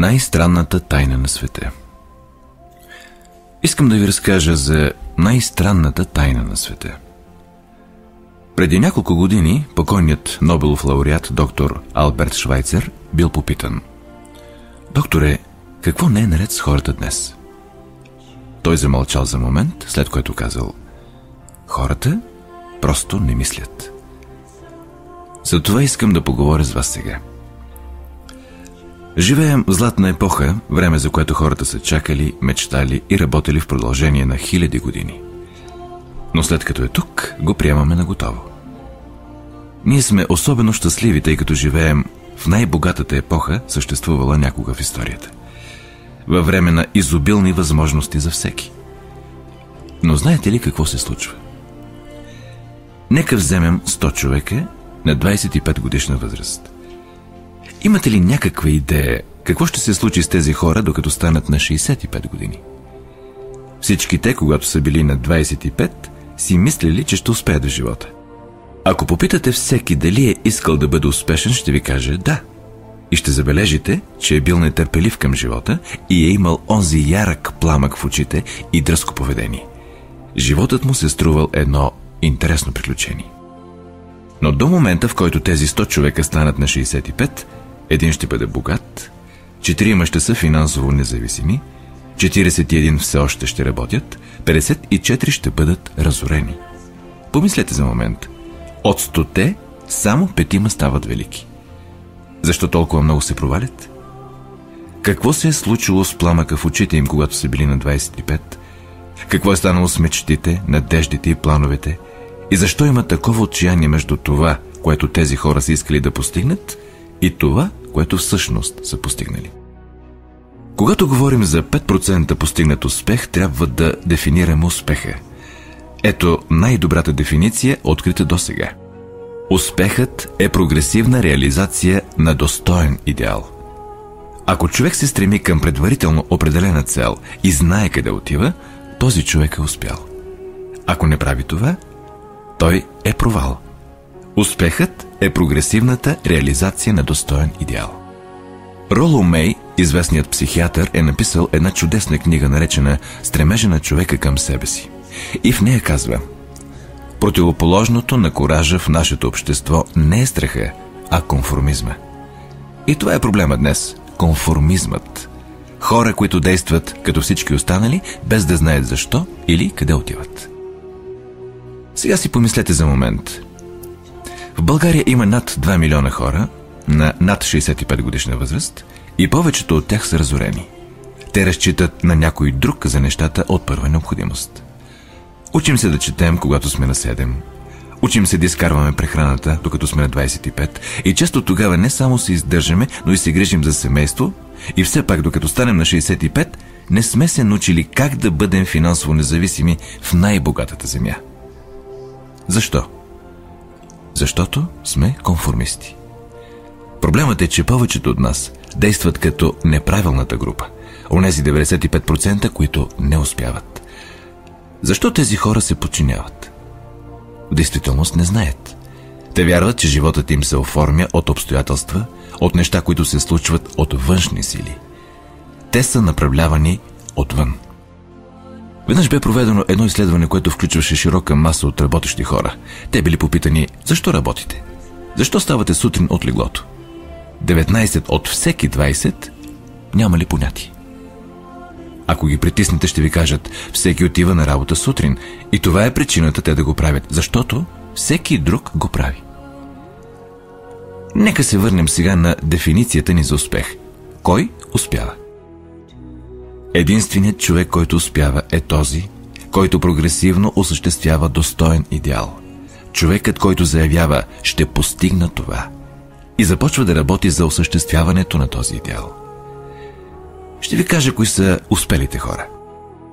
Най-странната тайна на света Искам да ви разкажа за най-странната тайна на света. Преди няколко години покойният Нобелов лауреат доктор Алберт Швайцер бил попитан Докторе, какво не е наред с хората днес? Той замълчал за момент, след което казал Хората просто не мислят. За това искам да поговоря с вас сега – Живеем в златна епоха, време за което хората са чакали, мечтали и работили в продължение на хиляди години. Но след като е тук, го приемаме на готово. Ние сме особено щастливи, тъй като живеем в най-богатата епоха, съществувала някога в историята. Във време на изобилни възможности за всеки. Но знаете ли какво се случва? Нека вземем 100 човека на 25 годишна възраст – Имате ли някаква идея какво ще се случи с тези хора, докато станат на 65 години? Всички те, когато са били на 25, си мислили, че ще успеят в живота. Ако попитате всеки дали е искал да бъде успешен, ще ви каже да. И ще забележите, че е бил нетърпелив към живота и е имал онзи ярък пламък в очите и дръско поведение. Животът му се струвал едно интересно приключение. Но до момента, в който тези 100 човека станат на 65, един ще бъде богат, четирима ще са финансово независими, 41 все още ще работят, 54 ще бъдат разорени. Помислете за момент. От стоте само петима стават велики. Защо толкова много се провалят? Какво се е случило с пламъка в очите им, когато са били на 25? Какво е станало с мечтите, надеждите и плановете? И защо има такова отчаяние между това, което тези хора са искали да постигнат, и това, което всъщност са постигнали. Когато говорим за 5% постигнат успех, трябва да дефинираме успеха. Ето най-добрата дефиниция, открита до сега. Успехът е прогресивна реализация на достоен идеал. Ако човек се стреми към предварително определена цел и знае къде отива, този човек е успял. Ако не прави това, той е провал – Успехът е прогресивната реализация на достоен идеал. Роло Мей, известният психиатър, е написал една чудесна книга, наречена «Стремежа на човека към себе си». И в нея казва Противоположното на коража в нашето общество не е страха, а конформизма. И това е проблема днес – конформизмът. Хора, които действат като всички останали, без да знаят защо или къде отиват. Сега си помислете за момент – в България има над 2 милиона хора на над 65 годишна възраст и повечето от тях са разорени. Те разчитат на някой друг за нещата от първа необходимост. Учим се да четем, когато сме на 7. Учим се да изкарваме прехраната, докато сме на 25. И често тогава не само се издържаме, но и се грижим за семейство. И все пак, докато станем на 65, не сме се научили как да бъдем финансово независими в най-богатата земя. Защо? Защото сме конформисти. Проблемът е, че повечето от нас действат като неправилната група. Онези 95%, които не успяват. Защо тези хора се подчиняват? В действителност не знаят. Те вярват, че животът им се оформя от обстоятелства, от неща, които се случват от външни сили. Те са направлявани отвън. Веднъж бе проведено едно изследване, което включваше широка маса от работещи хора. Те били попитани, защо работите? Защо ставате сутрин от леглото? 19 от всеки 20 няма ли понятие. Ако ги притиснете, ще ви кажат, всеки отива на работа сутрин. И това е причината те да го правят, защото всеки друг го прави. Нека се върнем сега на дефиницията ни за успех. Кой успява? Единственият човек, който успява е този, който прогресивно осъществява достоен идеал. Човекът, който заявява «ще постигна това» и започва да работи за осъществяването на този идеал. Ще ви кажа кои са успелите хора.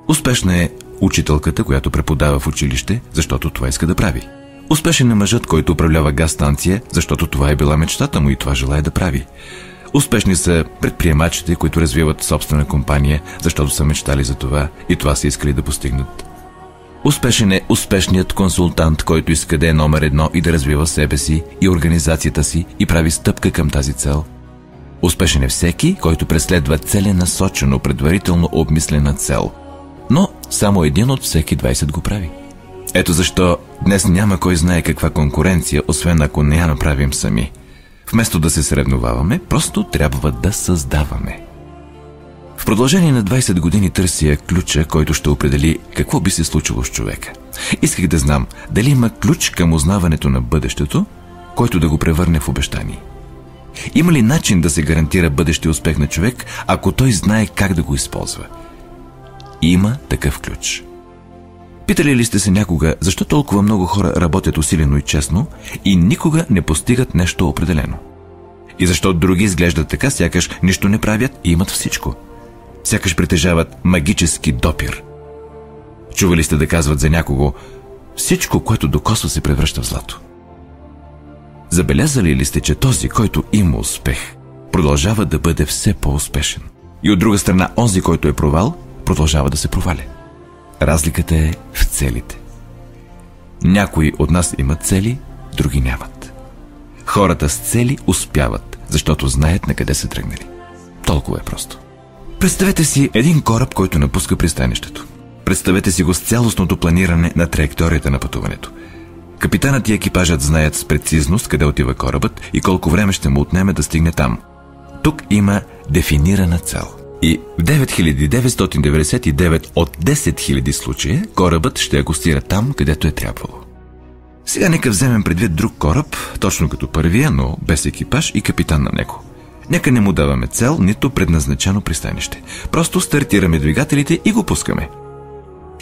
Успешна е учителката, която преподава в училище, защото това иска да прави. Успешен е мъжът, който управлява газ станция, защото това е била мечтата му и това желая да прави. Успешни са предприемачите, които развиват собствена компания, защото са мечтали за това и това са искали да постигнат. Успешен е успешният консултант, който иска да е номер едно и да развива себе си и организацията си и прави стъпка към тази цел. Успешен е всеки, който преследва целенасочено, предварително обмислена цел. Но само един от всеки 20 го прави. Ето защо днес няма кой знае каква конкуренция, освен ако не я направим сами. Вместо да се съревноваваме, просто трябва да създаваме. В продължение на 20 години търся ключа, който ще определи какво би се случило с човека. Исках да знам дали има ключ към узнаването на бъдещето, който да го превърне в обещание. Има ли начин да се гарантира бъдещия успех на човек, ако той знае как да го използва? Има такъв ключ. Питали ли сте се някога, защо толкова много хора работят усилено и честно и никога не постигат нещо определено? И защо други изглеждат така, сякаш нищо не правят и имат всичко? Сякаш притежават магически допир. Чували сте да казват за някого, всичко, което докосва се превръща в злато. Забелязали ли сте, че този, който има успех, продължава да бъде все по-успешен? И от друга страна, онзи, който е провал, продължава да се проваля. Разликата е в целите. Някои от нас имат цели, други нямат. Хората с цели успяват, защото знаят на къде са тръгнали. Толкова е просто. Представете си един кораб, който напуска пристанището. Представете си го с цялостното планиране на траекторията на пътуването. Капитанът и екипажът знаят с прецизност къде отива корабът и колко време ще му отнеме да стигне там. Тук има дефинирана цел. И в 9999 от 10 000 случая корабът ще акустира там, където е трябвало. Сега нека вземем предвид друг кораб, точно като първия, но без екипаж и капитан на него. Нека не му даваме цел, нито предназначено пристанище. Просто стартираме двигателите и го пускаме.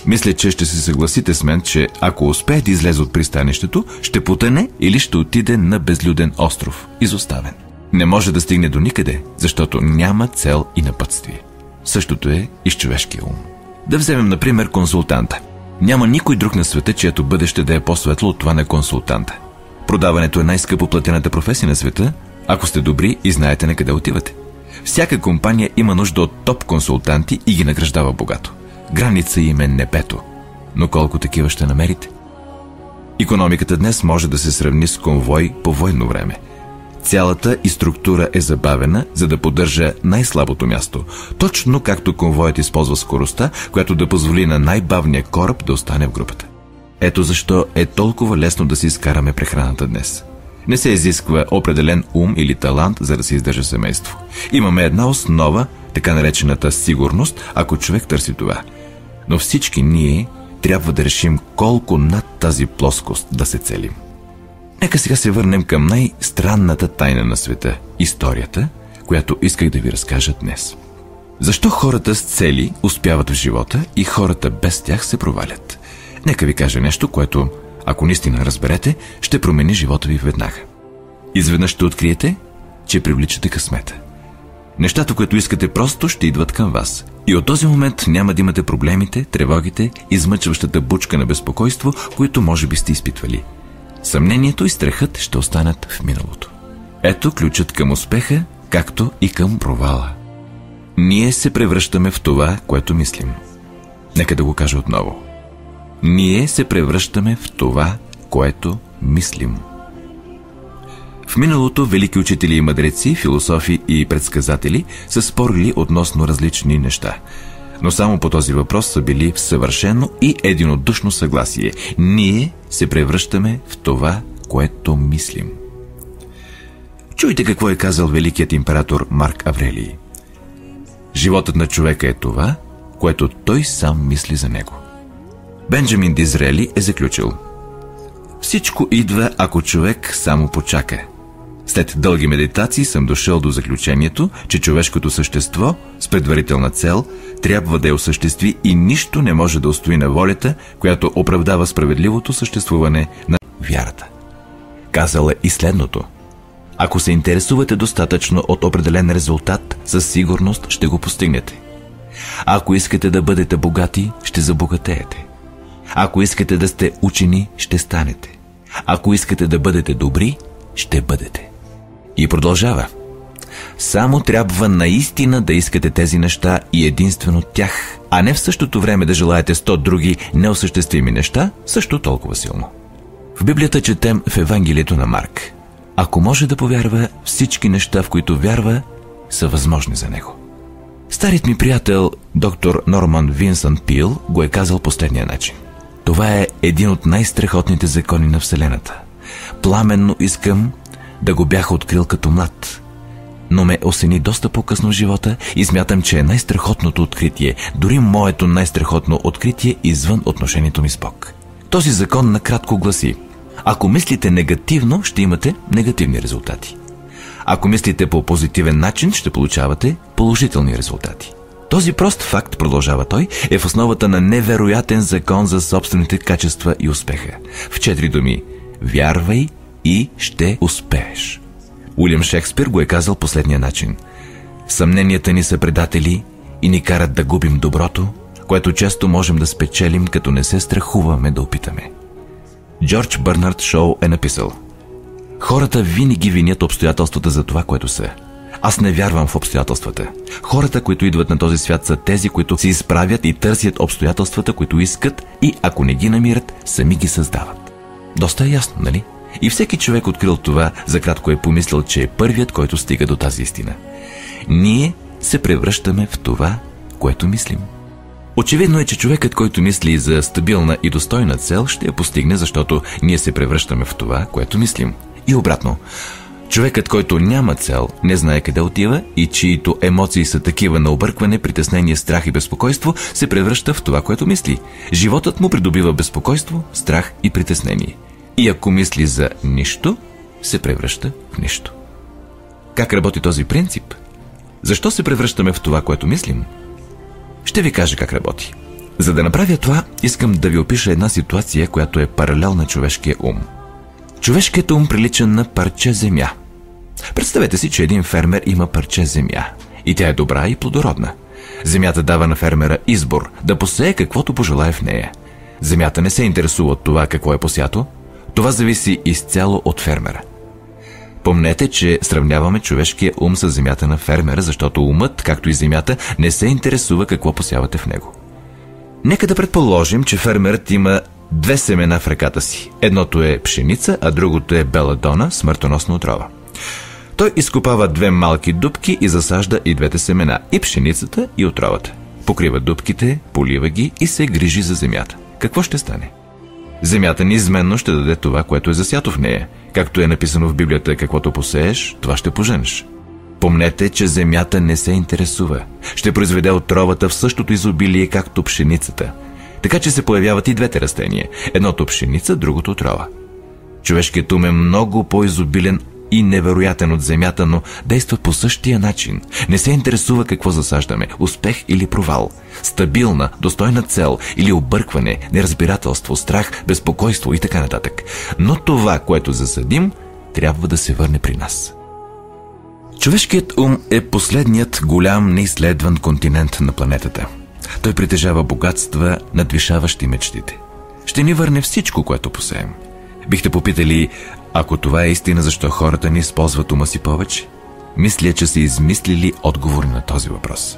Мисля, че ще се съгласите с мен, че ако успее да излезе от пристанището, ще потъне или ще отиде на безлюден остров, изоставен. Не може да стигне до никъде, защото няма цел и напътствие. Същото е и с човешкия ум. Да вземем, например, консултанта. Няма никой друг на света, чието бъдеще да е по-светло от това на консултанта. Продаването е най-скъпо платената професия на света, ако сте добри и знаете на къде отивате. Всяка компания има нужда от топ консултанти и ги награждава богато. Граница им е небето. Но колко такива ще намерите? Економиката днес може да се сравни с конвой по военно време. Цялата и структура е забавена, за да поддържа най-слабото място, точно както конвоят използва скоростта, която да позволи на най-бавния кораб да остане в групата. Ето защо е толкова лесно да си изкараме прехраната днес. Не се изисква определен ум или талант, за да се издържа семейство. Имаме една основа, така наречената сигурност, ако човек търси това. Но всички ние трябва да решим колко над тази плоскост да се целим. Нека сега се върнем към най-странната тайна на света – историята, която исках да ви разкажа днес. Защо хората с цели успяват в живота и хората без тях се провалят? Нека ви кажа нещо, което, ако наистина разберете, ще промени живота ви веднага. Изведнъж ще откриете, че привличате късмета. Нещата, които искате, просто ще идват към вас. И от този момент няма да имате проблемите, тревогите, измъчващата бучка на безпокойство, които може би сте изпитвали. Съмнението и страхът ще останат в миналото. Ето ключът към успеха, както и към провала. Ние се превръщаме в това, което мислим. Нека да го кажа отново. Ние се превръщаме в това, което мислим. В миналото велики учители и мъдреци, философи и предсказатели са спорили относно различни неща. Но само по този въпрос са били в съвършено и единодушно съгласие. Ние се превръщаме в това, което мислим. Чуйте какво е казал великият император Марк Аврелий. Животът на човека е това, което той сам мисли за него. Бенджамин Дизрели е заключил Всичко идва, ако човек само почака – след дълги медитации съм дошъл до заключението, че човешкото същество с предварителна цел трябва да я осъществи и нищо не може да устои на волята, която оправдава справедливото съществуване на вярата. Казал е и следното. Ако се интересувате достатъчно от определен резултат, със сигурност ще го постигнете. Ако искате да бъдете богати, ще забогатеете. Ако искате да сте учени, ще станете. Ако искате да бъдете добри, ще бъдете. И продължава. Само трябва наистина да искате тези неща и единствено тях, а не в същото време да желаете сто други неосъществими неща, също толкова силно. В Библията четем в Евангелието на Марк. Ако може да повярва всички неща, в които вярва, са възможни за него. Старият ми приятел, доктор Норман Винсън Пил, го е казал последния начин. Това е един от най-страхотните закони на Вселената. Пламенно искам да го бях открил като млад. Но ме осени доста по-късно в живота и смятам, че е най-страхотното откритие, дори моето най-страхотно откритие извън отношението ми с Бог. Този закон накратко гласи Ако мислите негативно, ще имате негативни резултати. Ако мислите по позитивен начин, ще получавате положителни резултати. Този прост факт, продължава той, е в основата на невероятен закон за собствените качества и успеха. В четири думи – вярвай и ще успееш. Уилям Шекспир го е казал последния начин. Съмненията ни са предатели и ни карат да губим доброто, което често можем да спечелим, като не се страхуваме да опитаме. Джордж Бърнард Шоу е написал Хората винаги винят обстоятелствата за това, което са. Аз не вярвам в обстоятелствата. Хората, които идват на този свят, са тези, които се изправят и търсят обстоятелствата, които искат и ако не ги намират, сами ги създават. Доста е ясно, нали? И всеки човек открил това, за кратко е помислил, че е първият, който стига до тази истина. Ние се превръщаме в това, което мислим. Очевидно е, че човекът, който мисли за стабилна и достойна цел, ще я постигне, защото ние се превръщаме в това, което мислим. И обратно. Човекът, който няма цел, не знае къде отива и чието емоции са такива на объркване, притеснение, страх и безпокойство, се превръща в това, което мисли. Животът му придобива безпокойство, страх и притеснение. И ако мисли за нищо, се превръща в нищо. Как работи този принцип? Защо се превръщаме в това, което мислим? Ще ви кажа как работи. За да направя това, искам да ви опиша една ситуация, която е паралел на човешкия ум. Човешкият ум прилича на парче земя. Представете си, че един фермер има парче земя. И тя е добра и плодородна. Земята дава на фермера избор да посее каквото пожелае в нея. Земята не се интересува от това какво е посято, това зависи изцяло от фермера. Помнете, че сравняваме човешкия ум с земята на фермера, защото умът, както и земята, не се интересува какво посявате в него. Нека да предположим, че фермерът има две семена в ръката си. Едното е пшеница, а другото е беладона, смъртоносна отрова. Той изкопава две малки дубки и засажда и двете семена, и пшеницата, и отровата. Покрива дубките, полива ги и се грижи за земята. Какво ще стане? Земята неизменно ще даде това, което е засято в нея. Както е написано в Библията, каквото посееш, това ще поженеш. Помнете, че земята не се интересува. Ще произведе отровата в същото изобилие, както пшеницата. Така че се появяват и двете растения. Едното пшеница, другото отрова. Човешкият ум е много по-изобилен и невероятен от земята, но действа по същия начин. Не се интересува какво засаждаме – успех или провал. Стабилна, достойна цел или объркване, неразбирателство, страх, безпокойство и така нататък. Но това, което засадим, трябва да се върне при нас. Човешкият ум е последният голям неизследван континент на планетата. Той притежава богатства, надвишаващи мечтите. Ще ни върне всичко, което посеем. Бихте попитали, ако това е истина, защо хората не използват ума си повече? Мисля, че са измислили отговори на този въпрос.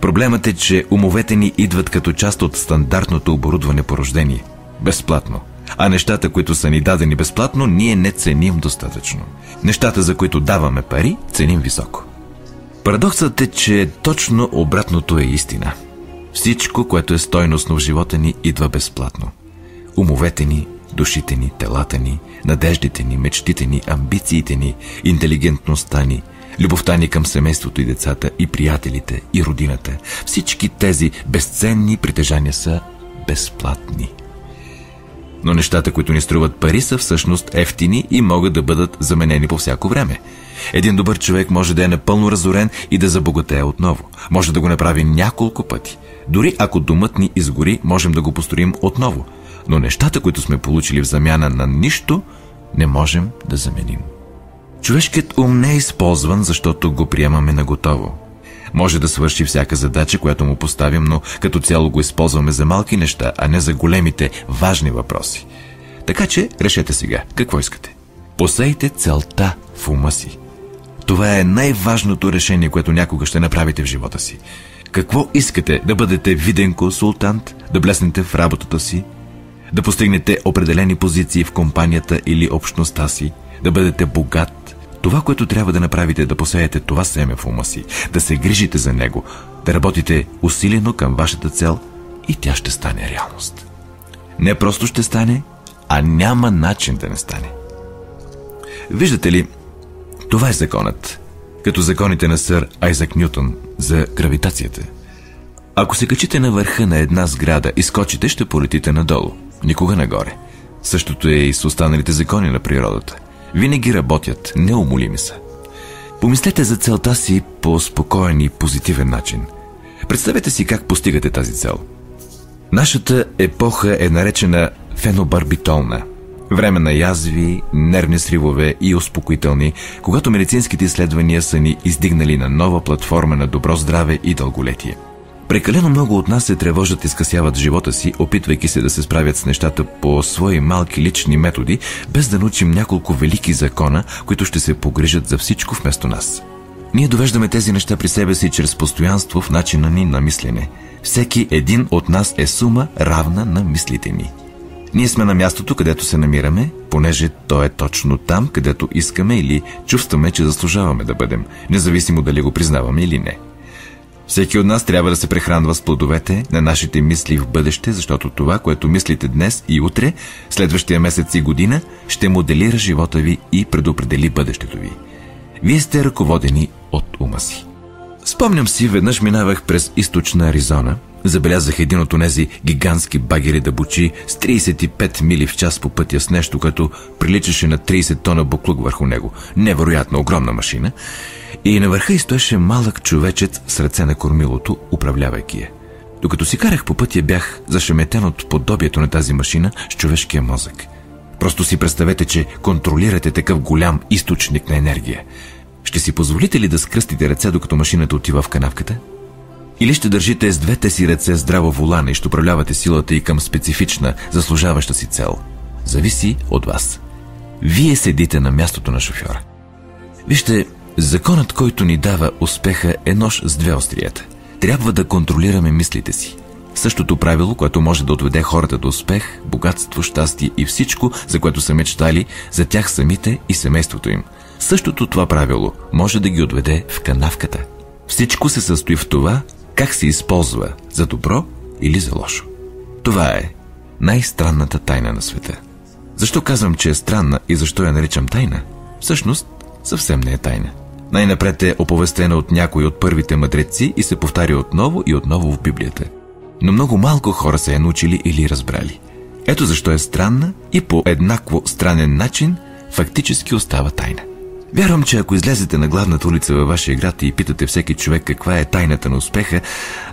Проблемът е, че умовете ни идват като част от стандартното оборудване по рождение. Безплатно. А нещата, които са ни дадени безплатно, ние не ценим достатъчно. Нещата, за които даваме пари, ценим високо. Парадоксът е, че точно обратното е истина. Всичко, което е стойностно в живота ни, идва безплатно. Умовете ни, душите ни, телата ни, надеждите ни, мечтите ни, амбициите ни, интелигентността ни, любовта ни към семейството и децата, и приятелите, и родината. Всички тези безценни притежания са безплатни. Но нещата, които ни струват пари, са всъщност ефтини и могат да бъдат заменени по всяко време. Един добър човек може да е напълно разорен и да забогатее отново. Може да го направи няколко пъти. Дори ако домът ни изгори, можем да го построим отново – но нещата, които сме получили в замяна на нищо, не можем да заменим. Човешкият ум не е използван, защото го приемаме на готово. Може да свърши всяка задача, която му поставим, но като цяло го използваме за малки неща, а не за големите, важни въпроси. Така че решете сега, какво искате. Посейте целта в ума си. Това е най-важното решение, което някога ще направите в живота си. Какво искате? Да бъдете виден консултант, да блеснете в работата си, да постигнете определени позиции в компанията или общността си, да бъдете богат, Това, което трябва да направите е да посеете това семе в ума си, да се грижите за него, да работите усилено към вашата цел и тя ще стане реалност. Не просто ще стане, а няма начин да не стане. Виждате ли, това е законът, като законите на сър Айзак Нютон за гравитацията. Ако се качите на върха на една сграда и скочите, ще полетите надолу, никога нагоре. Същото е и с останалите закони на природата. Винаги работят, неумолими са. Помислете за целта си по спокоен и позитивен начин. Представете си как постигате тази цел. Нашата епоха е наречена фенобарбитолна. Време на язви, нервни сривове и успокоителни, когато медицинските изследвания са ни издигнали на нова платформа на добро здраве и дълголетие. Прекалено много от нас се тревожат и скъсяват живота си, опитвайки се да се справят с нещата по свои малки лични методи, без да научим няколко велики закона, които ще се погрижат за всичко вместо нас. Ние довеждаме тези неща при себе си чрез постоянство в начина ни на мислене. Всеки един от нас е сума равна на мислите ни. Ние сме на мястото, където се намираме, понеже то е точно там, където искаме или чувстваме, че заслужаваме да бъдем, независимо дали го признаваме или не. Всеки от нас трябва да се прехранва с плодовете на нашите мисли в бъдеще, защото това, което мислите днес и утре, следващия месец и година, ще моделира живота ви и предопредели бъдещето ви. Вие сте ръководени от ума си. Спомням си, веднъж минавах през източна Аризона, забелязах един от онези гигантски багери да бучи с 35 мили в час по пътя с нещо, като приличаше на 30 тона буклук върху него. Невероятно огромна машина. И на върха стоеше малък човечец с ръце на кормилото, управлявайки я. Докато си карах по пътя, бях зашеметен от подобието на тази машина с човешкия мозък. Просто си представете, че контролирате такъв голям източник на енергия. Ще си позволите ли да скръстите ръце, докато машината отива в канавката? Или ще държите с двете си ръце здраво волана и ще управлявате силата и към специфична, заслужаваща си цел? Зависи от вас. Вие седите на мястото на шофьора. Вижте, законът, който ни дава успеха е нож с две острията. Трябва да контролираме мислите си. Същото правило, което може да отведе хората до успех, богатство, щастие и всичко, за което са мечтали, за тях самите и семейството им. Същото това правило може да ги отведе в канавката. Всичко се състои в това, как се използва за добро или за лошо. Това е най-странната тайна на света. Защо казвам, че е странна и защо я наричам тайна? Всъщност, съвсем не е тайна. Най-напред е оповестена от някой от първите мъдреци и се повтаря отново и отново в Библията. Но много малко хора са я научили или разбрали. Ето защо е странна и по еднакво странен начин фактически остава тайна. Вярвам, че ако излезете на главната улица във вашия град и питате всеки човек каква е тайната на успеха,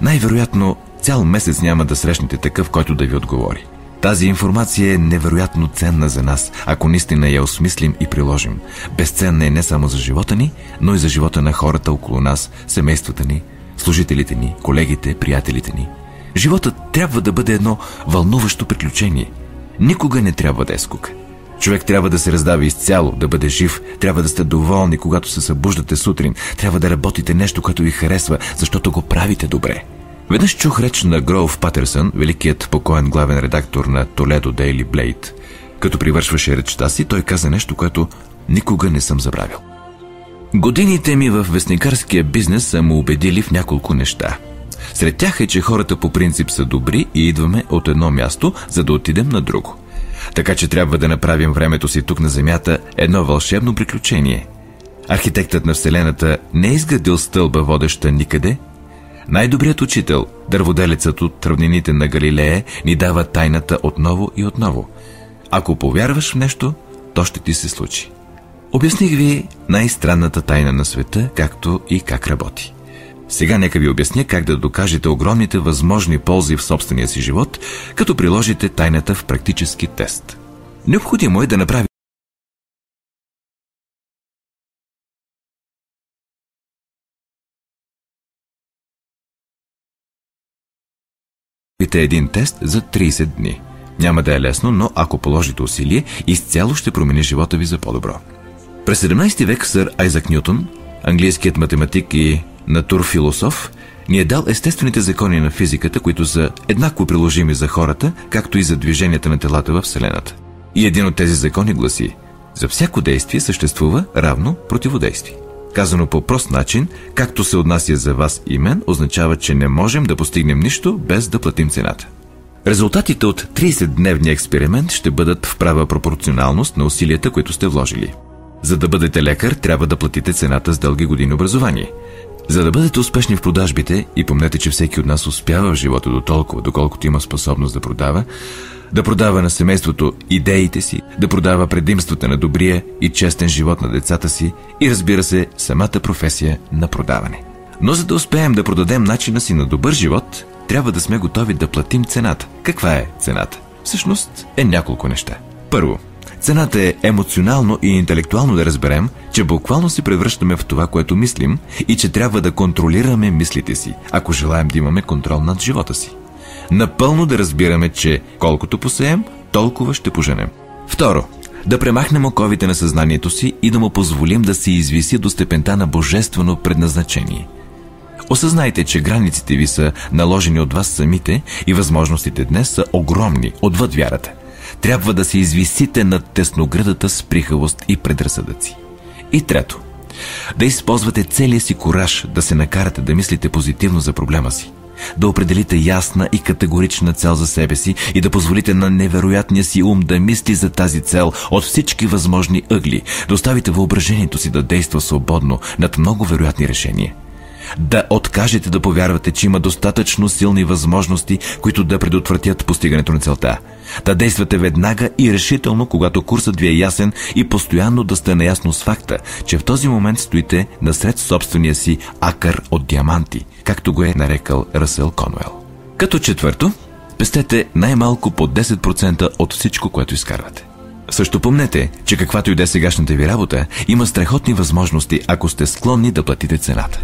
най-вероятно цял месец няма да срещнете такъв, който да ви отговори. Тази информация е невероятно ценна за нас, ако наистина я осмислим и приложим. Безценна е не само за живота ни, но и за живота на хората около нас, семействата ни, служителите ни, колегите, приятелите ни. Животът трябва да бъде едно вълнуващо приключение. Никога не трябва да е скука. Човек трябва да се раздава изцяло, да бъде жив, трябва да сте доволни, когато се събуждате сутрин, трябва да работите нещо, което ви харесва, защото го правите добре. Веднъж чух реч на Гроув Патерсън, великият покоен главен редактор на Толедо Дейли Блейд. Като привършваше речта си, той каза нещо, което никога не съм забравил. Годините ми в вестникарския бизнес са му убедили в няколко неща. Сред тях е, че хората по принцип са добри и идваме от едно място, за да отидем на друго. Така че трябва да направим времето си тук на Земята едно вълшебно приключение. Архитектът на Вселената не е изградил стълба, водеща никъде. Най-добрият учител, дърводелецът от равнините на Галилея, ни дава тайната отново и отново. Ако повярваш в нещо, то ще ти се случи. Обясних ви най-странната тайна на света, както и как работи. Сега нека ви обясня как да докажете огромните възможни ползи в собствения си живот, като приложите тайната в практически тест. Необходимо е да направите един тест за 30 дни. Няма да е лесно, но ако положите усилие, изцяло ще промени живота ви за по-добро. През 17 век сър Айзак Нютон, английският математик и натурфилософ, ни е дал естествените закони на физиката, които са еднакво приложими за хората, както и за движенията на телата в Вселената. И един от тези закони гласи За всяко действие съществува равно противодействие. Казано по прост начин, както се отнася за вас и мен, означава, че не можем да постигнем нищо без да платим цената. Резултатите от 30-дневния експеримент ще бъдат в права пропорционалност на усилията, които сте вложили. За да бъдете лекар, трябва да платите цената с дълги години образование. За да бъдете успешни в продажбите, и помнете, че всеки от нас успява в живота до толкова, доколкото има способност да продава, да продава на семейството идеите си, да продава предимствата на добрия и честен живот на децата си и разбира се, самата професия на продаване. Но за да успеем да продадем начина си на добър живот, трябва да сме готови да платим цената. Каква е цената? Всъщност е няколко неща. Първо, цената е емоционално и интелектуално да разберем, че буквално се превръщаме в това, което мислим и че трябва да контролираме мислите си, ако желаем да имаме контрол над живота си. Напълно да разбираме, че колкото посеем, толкова ще поженем. Второ, да премахнем оковите на съзнанието си и да му позволим да се извиси до степента на божествено предназначение – Осъзнайте, че границите ви са наложени от вас самите и възможностите днес са огромни, отвъд вярата. Трябва да се извисите над тесноградата с прихавост и предразсъдъци. И трето, да използвате целия си кораж да се накарате да мислите позитивно за проблема си, да определите ясна и категорична цел за себе си и да позволите на невероятния си ум да мисли за тази цел от всички възможни ъгли, да оставите въображението си да действа свободно над много вероятни решения – да откажете да повярвате, че има достатъчно силни възможности, които да предотвратят постигането на целта. Да действате веднага и решително, когато курсът ви е ясен и постоянно да сте наясно с факта, че в този момент стоите насред собствения си акър от диаманти, както го е нарекал Ръсел Конуел. Като четвърто, пестете най-малко по 10% от всичко, което изкарвате. Също помнете, че каквато и да е сегашната ви работа, има страхотни възможности, ако сте склонни да платите цената.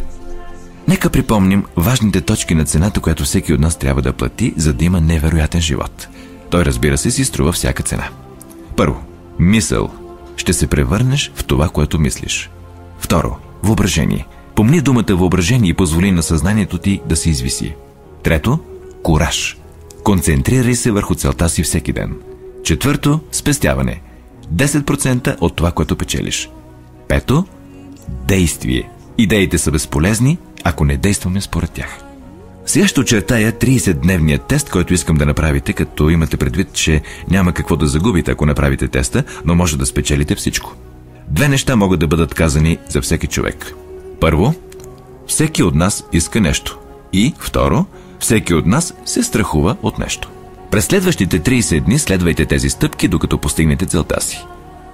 Нека припомним важните точки на цената, която всеки от нас трябва да плати, за да има невероятен живот. Той, разбира се, си струва всяка цена. Първо, мисъл. Ще се превърнеш в това, което мислиш. Второ, въображение. Помни думата въображение и позволи на съзнанието ти да се извиси. Трето, кураж. Концентрирай се върху целта си всеки ден. Четвърто, спестяване. 10% от това, което печелиш. Пето, действие. Идеите са безполезни, ако не действаме според тях. Сега ще очертая 30-дневния тест, който искам да направите, като имате предвид, че няма какво да загубите, ако направите теста, но може да спечелите всичко. Две неща могат да бъдат казани за всеки човек. Първо, всеки от нас иска нещо. И, второ, всеки от нас се страхува от нещо. През следващите 30 дни следвайте тези стъпки, докато постигнете целта си.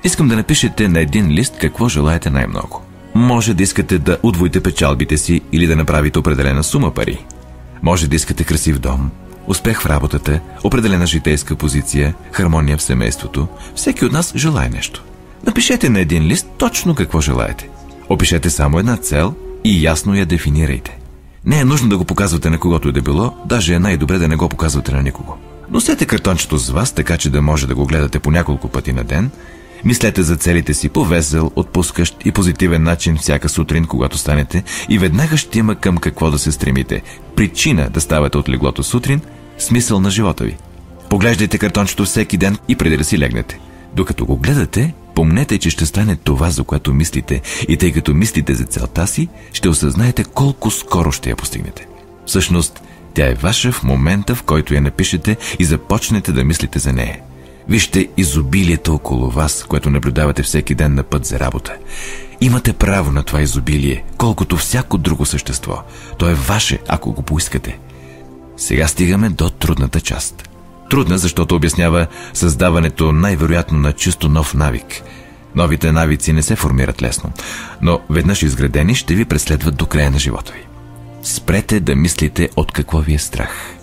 Искам да напишете на един лист какво желаете най-много. Може да искате да удвоите печалбите си или да направите определена сума пари. Може да искате красив дом, успех в работата, определена житейска позиция, хармония в семейството. Всеки от нас желая нещо. Напишете на един лист точно какво желаете. Опишете само една цел и ясно я дефинирайте. Не е нужно да го показвате на когото и да било, даже е най-добре да не го показвате на никого. Носете картончето с вас, така че да може да го гледате по няколко пъти на ден – Мислете за целите си по весел, отпускащ и позитивен начин всяка сутрин, когато станете и веднага ще има към какво да се стремите. Причина да ставате от леглото сутрин, смисъл на живота ви. Поглеждайте картончето всеки ден и преди да си легнете. Докато го гледате, помнете, че ще стане това, за което мислите и тъй като мислите за целта си, ще осъзнаете колко скоро ще я постигнете. Всъщност, тя е ваша в момента, в който я напишете и започнете да мислите за нея. Вижте изобилието около вас, което наблюдавате всеки ден на път за работа. Имате право на това изобилие, колкото всяко друго същество. То е ваше, ако го поискате. Сега стигаме до трудната част. Трудна, защото обяснява създаването най-вероятно на чисто нов навик. Новите навици не се формират лесно, но веднъж изградени ще ви преследват до края на живота ви. Спрете да мислите от какво ви е страх.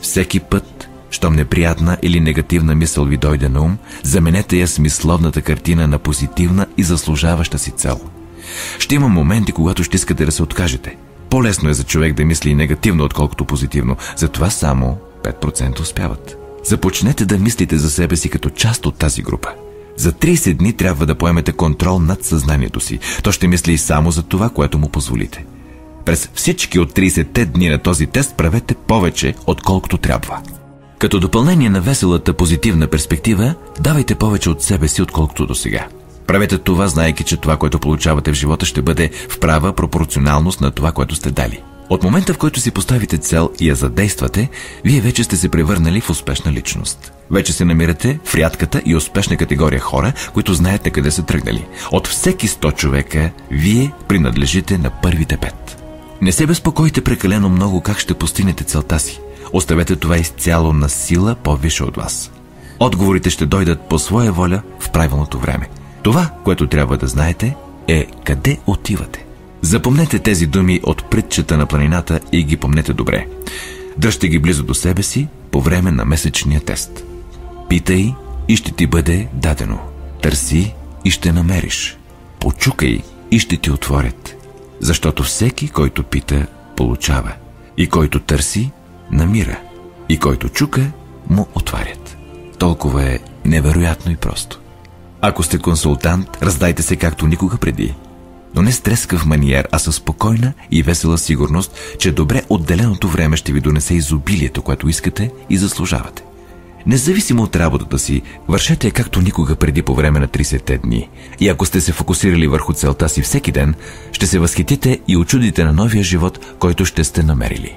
Всеки път, щом неприятна или негативна мисъл ви дойде на ум, заменете я с мисловната картина на позитивна и заслужаваща си цел. Ще има моменти, когато ще искате да се откажете. По-лесно е за човек да мисли негативно, отколкото позитивно. Затова само 5% успяват. Започнете да мислите за себе си като част от тази група. За 30 дни трябва да поемете контрол над съзнанието си. То ще мисли само за това, което му позволите. През всички от 30-те дни на този тест правете повече, отколкото трябва. Като допълнение на веселата позитивна перспектива, давайте повече от себе си, отколкото до сега. Правете това, знайки, че това, което получавате в живота, ще бъде в права пропорционалност на това, което сте дали. От момента, в който си поставите цел и я задействате, вие вече сте се превърнали в успешна личност. Вече се намирате в рядката и успешна категория хора, които знаят на къде са тръгнали. От всеки 100 човека, вие принадлежите на първите пет. Не се безпокойте прекалено много как ще постигнете целта си. Оставете това изцяло на сила по-више от вас. Отговорите ще дойдат по своя воля в правилното време. Това, което трябва да знаете, е къде отивате. Запомнете тези думи от притчата на планината и ги помнете добре. Дръжте ги близо до себе си по време на месечния тест. Питай и ще ти бъде дадено. Търси и ще намериш. Почукай и ще ти отворят. Защото всеки, който пита, получава. И който търси, намира. И който чука, му отварят. Толкова е невероятно и просто. Ако сте консултант, раздайте се както никога преди. Но не с трескав маниер, а със спокойна и весела сигурност, че добре отделеното време ще ви донесе изобилието, което искате и заслужавате. Независимо от работата си, вършете я както никога преди по време на 30-те дни. И ако сте се фокусирали върху целта си всеки ден, ще се възхитите и очудите на новия живот, който ще сте намерили.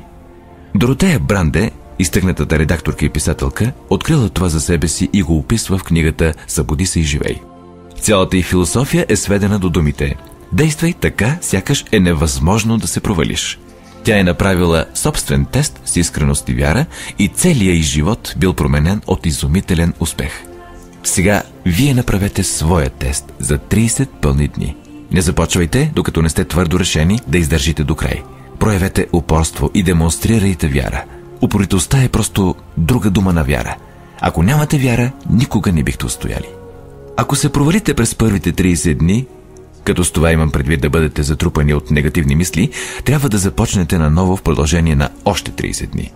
Доротея Бранде, изтъгнатата редакторка и писателка, открила това за себе си и го описва в книгата «Събуди се и живей». Цялата й философия е сведена до думите Действай така, сякаш е невъзможно да се провалиш. Тя е направила собствен тест с искреност и вяра и целият й живот бил променен от изумителен успех. Сега вие направете своя тест за 30 пълни дни. Не започвайте, докато не сте твърдо решени да издържите до край. Проявете упорство и демонстрирайте вяра. Упоритостта е просто друга дума на вяра. Ако нямате вяра, никога не бихте устояли. Ако се провалите през първите 30 дни, като с това имам предвид да бъдете затрупани от негативни мисли, трябва да започнете наново в продължение на още 30 дни.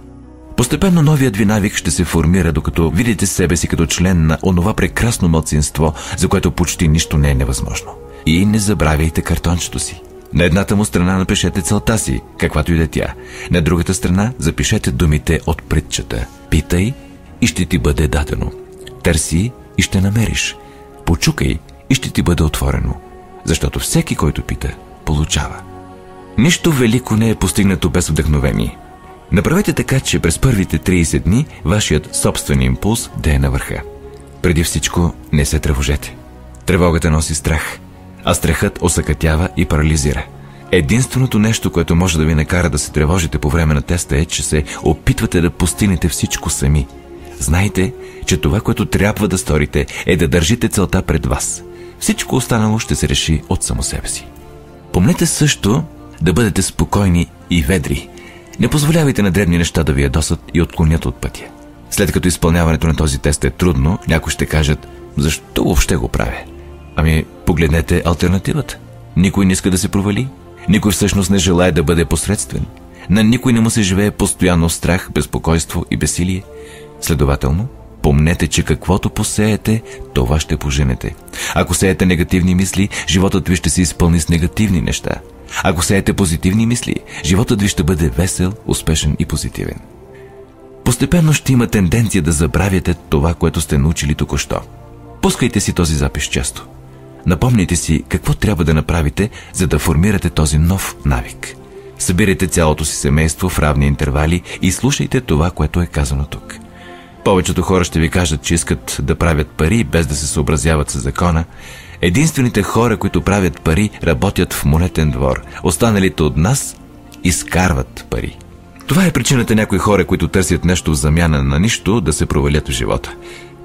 Постепенно новият ви навик ще се формира, докато видите себе си като член на онова прекрасно мълцинство, за което почти нищо не е невъзможно. И не забравяйте картончето си. На едната му страна напишете целта си, каквато и да е тя. На другата страна запишете думите от притчата. Питай и ще ти бъде дадено. Търси и ще намериш. Почукай и ще ти бъде отворено защото всеки, който пита, получава. Нищо велико не е постигнато без вдъхновение. Направете така, че през първите 30 дни вашият собствен импулс да е на върха. Преди всичко не се тревожете. Тревогата носи страх, а страхът осъкътява и парализира. Единственото нещо, което може да ви накара да се тревожите по време на теста е, че се опитвате да постигнете всичко сами. Знайте, че това, което трябва да сторите, е да държите целта пред вас – всичко останало ще се реши от само себе си. Помнете също да бъдете спокойни и ведри. Не позволявайте на дребни неща да ви ядосат и отклонят от пътя. След като изпълняването на този тест е трудно, някои ще кажат, защо въобще го правя? Ами, погледнете альтернативата. Никой не иска да се провали. Никой всъщност не желая да бъде посредствен. На никой не му се живее постоянно страх, безпокойство и бесилие. Следователно, Помнете, че каквото посеете, това ще поженете. Ако сеете негативни мисли, животът ви ще се изпълни с негативни неща. Ако сеете позитивни мисли, животът ви ще бъде весел, успешен и позитивен. Постепенно ще има тенденция да забравяте това, което сте научили току-що. Пускайте си този запис често. Напомняйте си какво трябва да направите, за да формирате този нов навик. Събирайте цялото си семейство в равни интервали и слушайте това, което е казано тук. Повечето хора ще ви кажат, че искат да правят пари без да се съобразяват с закона. Единствените хора, които правят пари, работят в монетен двор. Останалите от нас изкарват пари. Това е причината някои хора, които търсят нещо в замяна на нищо, да се провалят в живота.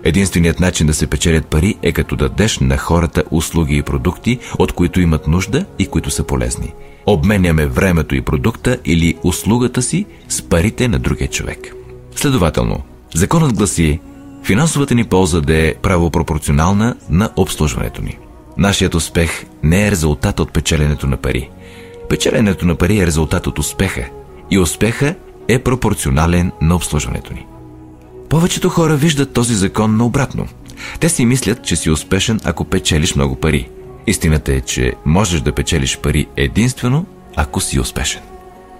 Единственият начин да се печелят пари е като дадеш на хората услуги и продукти, от които имат нужда и които са полезни. Обменяме времето и продукта или услугата си с парите на другия човек. Следователно, Законът гласи, финансовата ни полза да е правопропорционална на обслужването ни. Нашият успех не е резултат от печеленето на пари. Печеленето на пари е резултат от успеха и успеха е пропорционален на обслужването ни. Повечето хора виждат този закон наобратно. Те си мислят, че си успешен, ако печелиш много пари. Истината е, че можеш да печелиш пари единствено, ако си успешен.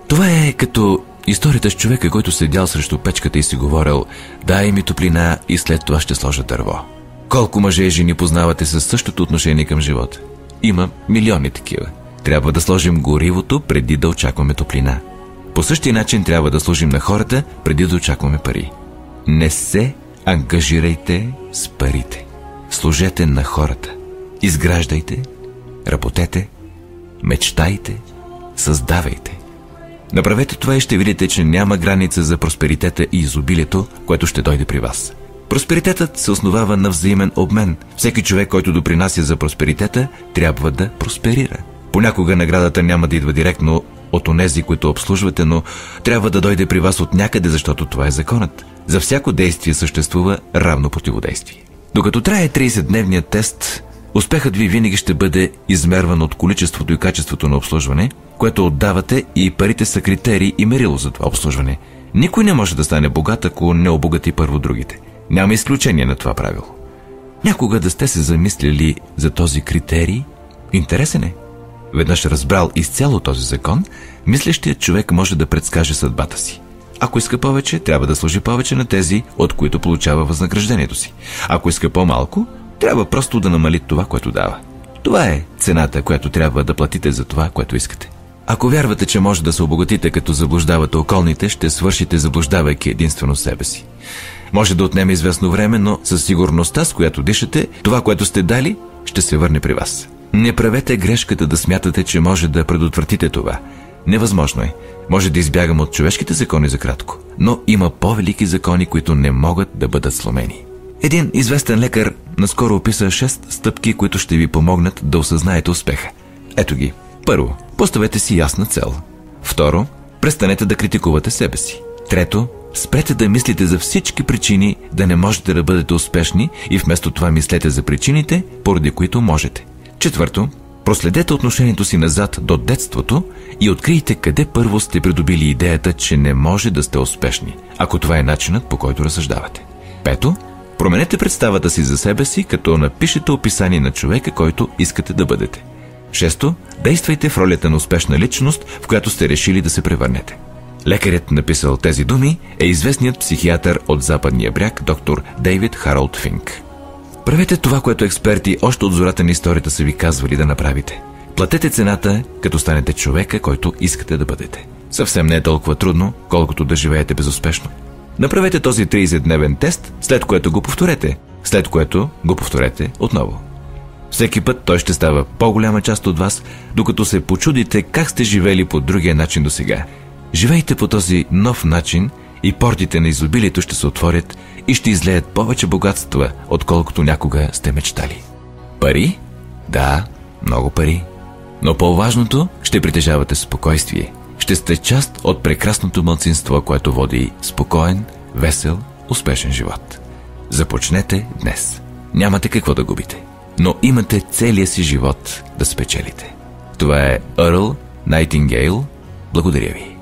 Това е като Историята с човека, който седял срещу печката и си говорил «Дай ми топлина и след това ще сложа дърво». Колко мъже и жени познавате със същото отношение към живота? Има милиони такива. Трябва да сложим горивото преди да очакваме топлина. По същия начин трябва да служим на хората преди да очакваме пари. Не се ангажирайте с парите. Служете на хората. Изграждайте, работете, мечтайте, създавайте. Направете това и ще видите, че няма граница за просперитета и изобилието, което ще дойде при вас. Просперитетът се основава на взаимен обмен. Всеки човек, който допринася за просперитета, трябва да просперира. Понякога наградата няма да идва директно от онези, които обслужвате, но трябва да дойде при вас от някъде, защото това е законът. За всяко действие съществува равно противодействие. Докато трае 30-дневният тест, успехът ви винаги ще бъде измерван от количеството и качеството на обслужване, което отдавате и парите са критерии и мерило за това обслужване. Никой не може да стане богат, ако не обогати първо другите. Няма изключение на това правило. Някога да сте се замислили за този критерий? Интересен е. Веднъж разбрал изцяло този закон, мислещият човек може да предскаже съдбата си. Ако иска повече, трябва да служи повече на тези, от които получава възнаграждението си. Ако иска по-малко, трябва просто да намали това, което дава. Това е цената, която трябва да платите за това, което искате. Ако вярвате, че може да се обогатите като заблуждавате околните, ще свършите заблуждавайки единствено себе си. Може да отнеме известно време, но със сигурността, с която дишате, това, което сте дали, ще се върне при вас. Не правете грешката да смятате, че може да предотвратите това. Невъзможно е. Може да избягам от човешките закони за кратко, но има по-велики закони, които не могат да бъдат сломени. Един известен лекар наскоро описа 6 стъпки, които ще ви помогнат да осъзнаете успеха. Ето ги. Първо, поставете си ясна цел. Второ, престанете да критикувате себе си. Трето, спрете да мислите за всички причини да не можете да бъдете успешни и вместо това мислете за причините, поради които можете. Четвърто, проследете отношението си назад до детството и открийте къде първо сте придобили идеята, че не може да сте успешни, ако това е начинът по който разсъждавате. Пето, променете представата си за себе си, като напишете описание на човека, който искате да бъдете. Шесто, действайте в ролята на успешна личност, в която сте решили да се превърнете. Лекарят, написал тези думи, е известният психиатър от западния бряг, доктор Дейвид Харолд Финк. Правете това, което експерти още от зората на историята са ви казвали да направите. Платете цената, като станете човека, който искате да бъдете. Съвсем не е толкова трудно, колкото да живеете безуспешно. Направете този 30-дневен тест, след което го повторете, след което го повторете отново. Всеки път той ще става по-голяма част от вас, докато се почудите как сте живели по другия начин до сега. Живейте по този нов начин и портите на изобилието ще се отворят и ще излеят повече богатства, отколкото някога сте мечтали. Пари? Да, много пари. Но по-важното, ще притежавате спокойствие. Ще сте част от прекрасното мълцинство, което води спокоен, весел, успешен живот. Започнете днес. Нямате какво да губите, но имате целия си живот да спечелите. Това еЪрл Найтингейл. Благодаря ви.